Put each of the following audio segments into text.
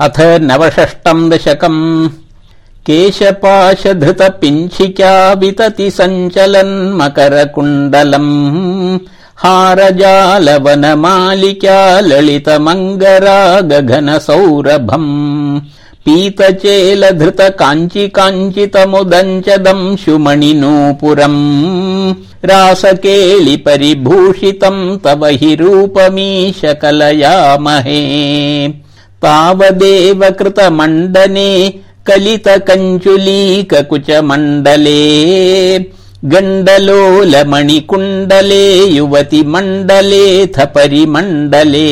अथ नवषष्टम् दशकम्। केशपाशधृत पिञ्छिका वितति सञ्चलन् मकर कुण्डलम् हारजालवनमालिका ललित मङ्गरा गगन सौरभम् काञ्चि काञ्चितमुदञ्चदम् शुमणिनूपुरम्। रासकेलि परिभूषितम् तव हि रूपमीश कलयामहे तावदेव कृत मण्डने कलित कञ्चुलीक कुच मण्डले गण्डलोल मणिकुण्डले युवति मण्डलेऽथ परिमण्डले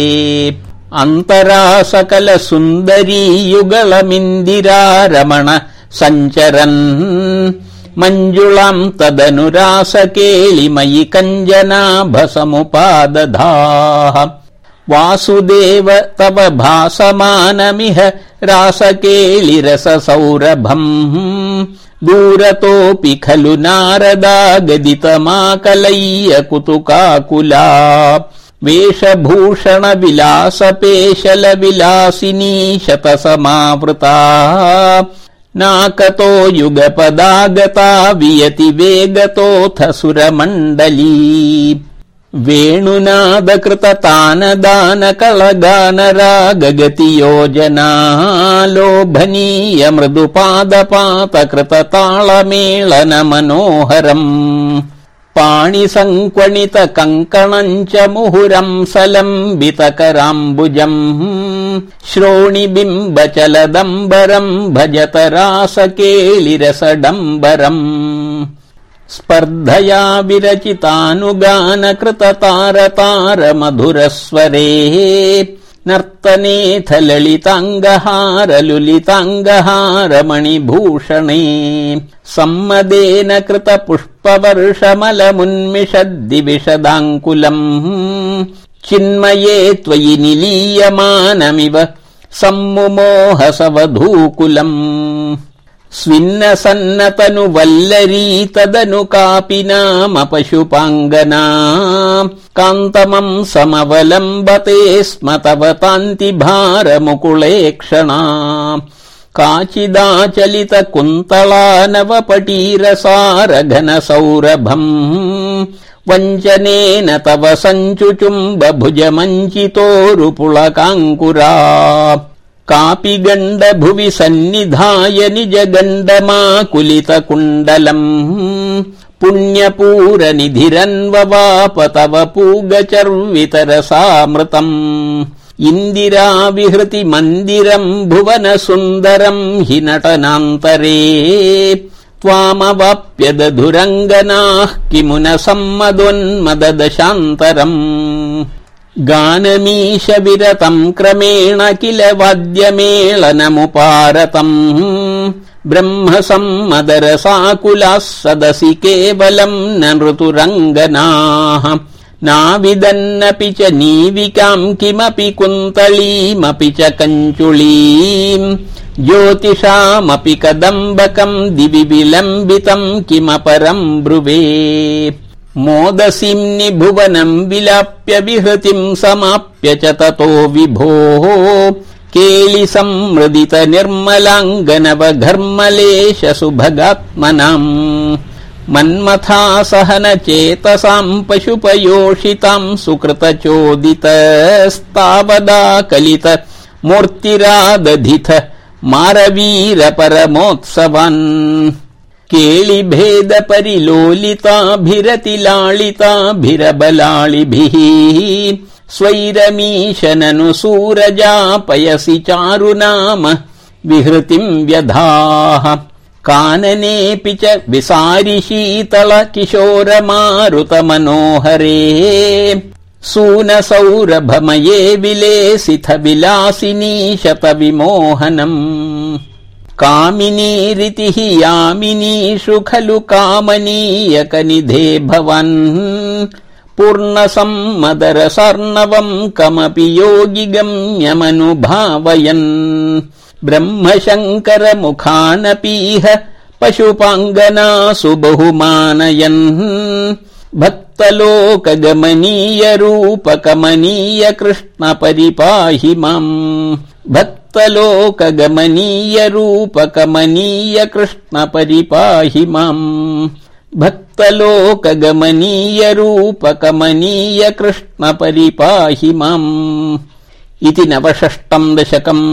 अन्तरा सकल सुन्दरी युगलमिन्दिरा रमण सञ्चरन् मञ्जुलाम् तदनुरासकेलिमयि कञ्जनाभसमुपादधाः वासुदेव तव भासमानमिह रासकेलिरस सौरभम् दूरतोऽपि खलु नारदा गदितमाकलय्य कुतुकाकुला वेशभूषण विलास पेशल विलासिनी शतसमावृता। नाकतो युगपदागता वियति वेगतोऽथ सुरमण्डली वेणुनादकृत तान दान लोभनीय कृत सङ्क्वणित कङ्कणम् च मुहुरम् सलम्बित कराम्बुजम् श्रोणि बिम्बचलदम्बरम् भजत रासकेलिरसडम्बरम् स्पर्धया विरचितानुगान कृत तार तार मधुरस्वरे नर्तनेऽथ ललिताङ्गहार लुलिताङ्गहार मणिभूषणे सम्मदेन कृत पुष्पवर्षमलमुन्मिषद्दिविशदाङ्कुलम् चिन्मये त्वयि निलीयमानमिव सम्मुमोहसवधूकुलम् सन्नतनु वल्लरी तदनु कापि नाम पशुपाङ्गना कान्तमम् समवलम्बते स्म तव तान्ति भार मुकुले क्षणा काचिदाचलित कुन्तला नवपटीरसार घन सौरभम् वञ्चनेन तव सञ्चुचुम्ब भुज मञ्चितोरुपुळकाङ्कुरा कापि गण्ड भुवि सन्निधाय निज गण्डमाकुलित कुण्डलम् पुण्यपूर निधिरन्ववाप तव पूगचर्वितरसामृतम् इन्दिरा विहृति मन्दिरम् भुवन सुन्दरम् हि नटनान्तरे त्वामवाप्यदधुरङ्गनाः किमु न सम्मदोन्मददशान्तरम् गानमीश विरतम् क्रमेण किल वाद्यमेळनमुपारतम् ब्रह्म सम्मदरसाकुलाः सदसि केवलम् न ऋतुरङ्गनाः नाविदन्नपि च नीविकाम् किमपि कुन्तलीमपि च कञ्चुलीम् ज्योतिषामपि कदम्बकम् दिवि विलम्बितम् किमपरम् ब्रुवे मोदसीम्नि भुवनम् विलाप्य विहृतिम् समाप्य च ततो विभोः। केलि संमृदित निर्मलाङ्गनव घर्मलेश सुभगात्मनाम् मन्मथा सहन चेतसाम् पशुपयोषिताम् सुकृत चोदितस्तावदा कलित मूर्तिरादधिथ मारवीर केळिभेद स्वैरमीशननु सूरजापयसि चारु नाम विहृतिम् व्यधाः काननेऽपि च विसारि शीतल किशोर मारुत मनोहरे सून सौरभमये विलेसिथ विलासिनी शत विमोहनम् कामिनीरिति हि यामिनीषु खलु कामनीयकनिधे भवन्। पूर्णसम्मदरसर्णवम् कमपि योगि गम्यमनुभावयन् ब्रह्मशङ्कर मुखानपीह पशुपाङ्गनासु बहुमानयन्। भक्तलोकगमनीय रूप कमनीय कृष्ण परिपाहि माम् भक्त भक्तलोकगमनीय रूपकमनीय कृष्ण परिपाहि माम् भक्तलोकगमनीय रूपकमनीय कृष्ण परिपाहि माम् इति नवषष्टम् दशकम्